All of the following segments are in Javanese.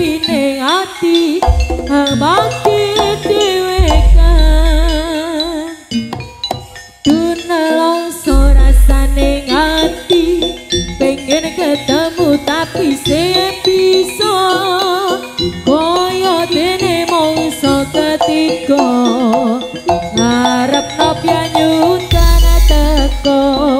tepine ati bangkit dewekan tunelong sorasane ati pengen ketemu tapi sepi so koyo dene mongso ketiko ngarep nopya nyuntana teko.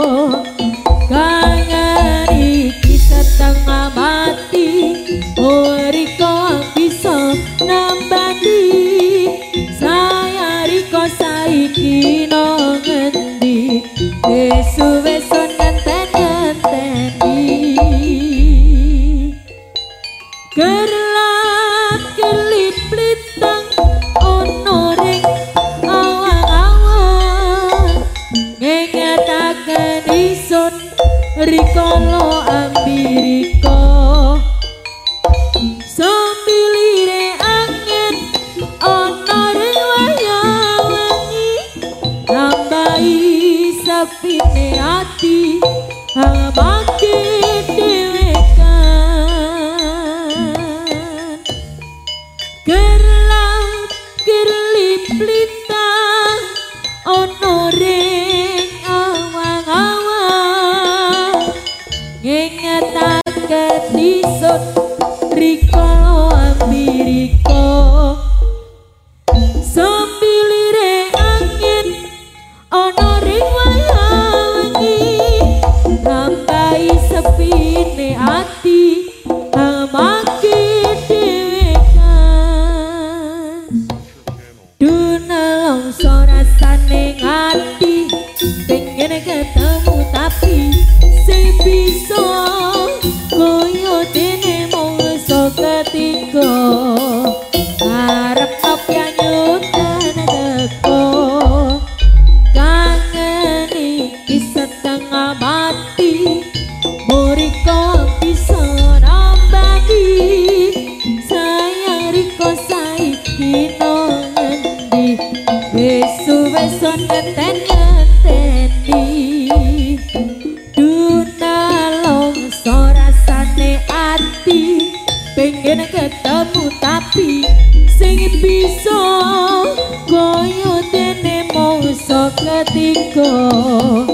swarga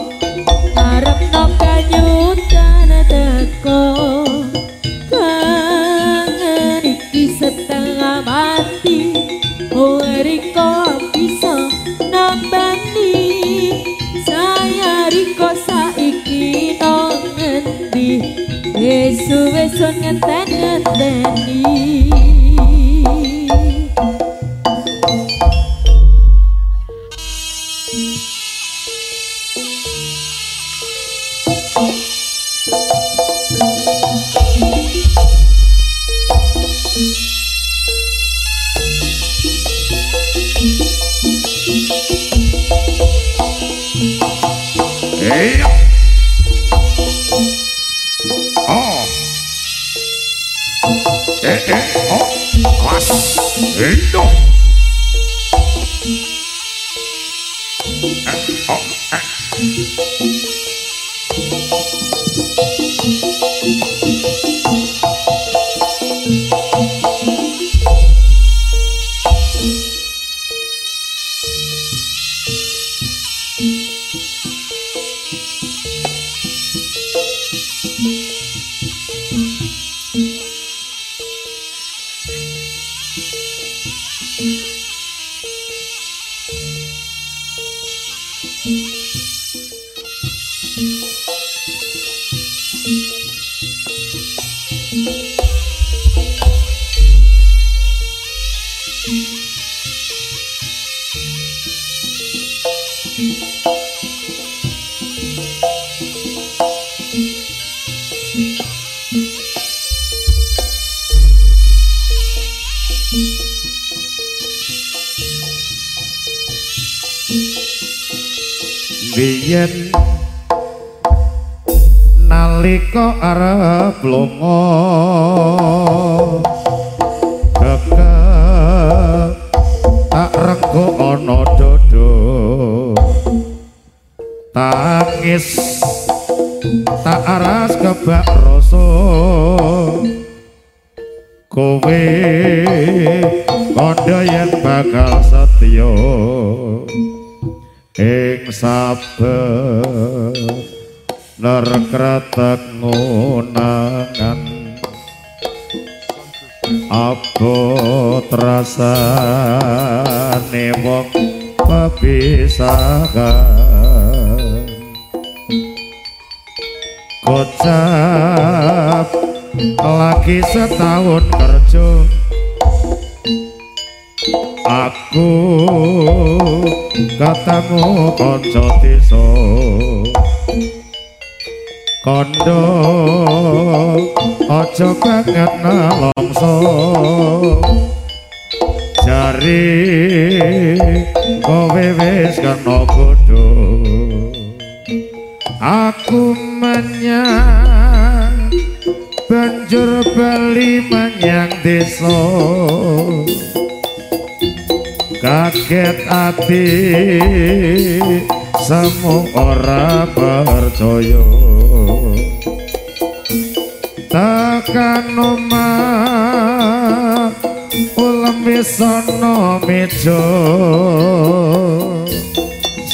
arep no kayutan teko. Kangen iki setengah mati Riko bisa nambani saya Riko saiki nong Besok-besok ngeten-ngeten nih Lindo. Ah, oh, ah. Biyen nalika arep lunga tak rego ana dodo. Tangis tak aras kebak rasa. Kowe kandha yen bakal setya ing sabar ner kratek ngunangan apa trasane wong pepisahan. Kocap lagi setahun kerja aku ketemu kanca desa. Kondo aja banget nalongso jari kowe wis kena bodho aku menyang banjur bali menyang desa kaget ati semu ora percaya. Tekan omah ulem wisono meja.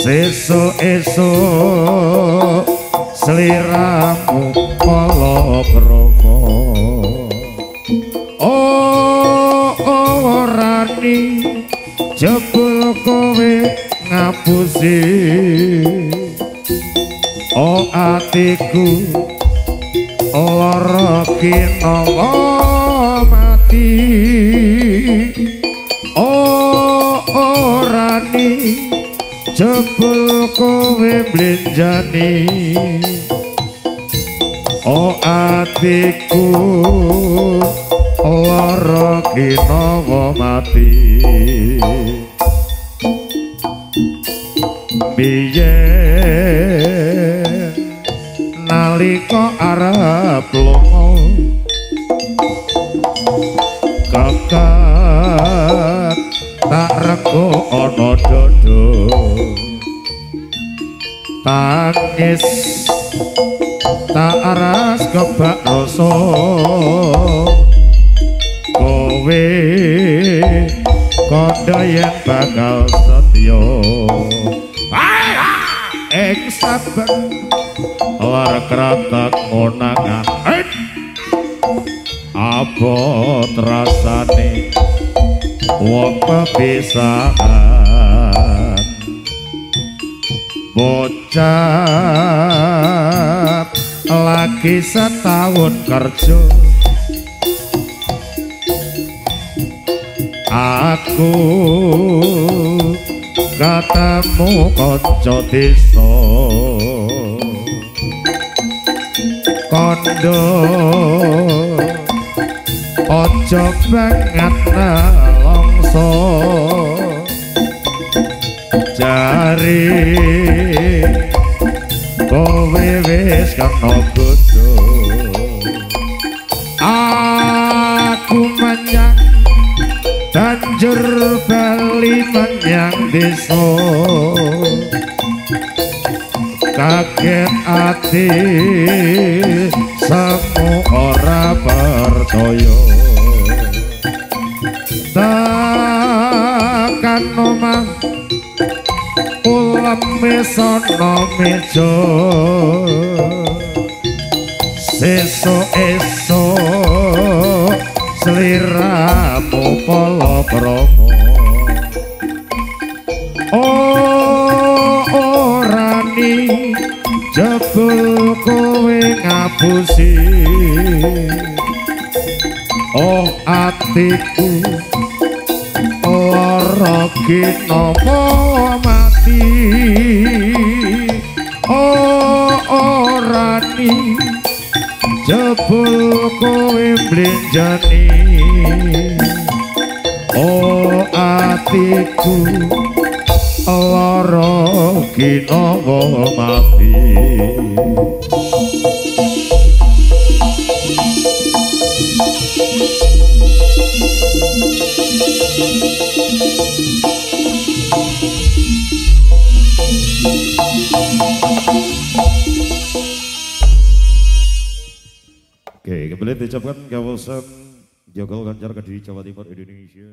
Sesuk esuk sliramu polo kromo jebul kowe ngapusi. Oh atiku lara kinawa mati oh orani jebul kowe blenjani oh atiku lara kinawa mati. Biyen nalika arep lunga kakak tak rego ana dodo tangis tak aras kebak rasa saben. Lar kratak monangan apa trasane wong pepisahan. Bocah lagi setahun kerja. Aku ketemu kanca desa kondo. Ojo banget nalongso jari kowe wis kena bodho aku menyang banjur bali menyang desa kaget ati semu ora percaya. Tekan omah ulam mesono meja. Sesuk esuk sliramu polo promo oh jebul kowe ngapusi. Oh atiku lara kinomo mati. Oh orani jebul kowe blenjani oh atiku lara kinawa mati Oke, kembali diucapkan kawasan Jogol Ganjar Kediri Jawa Timur Indonesia.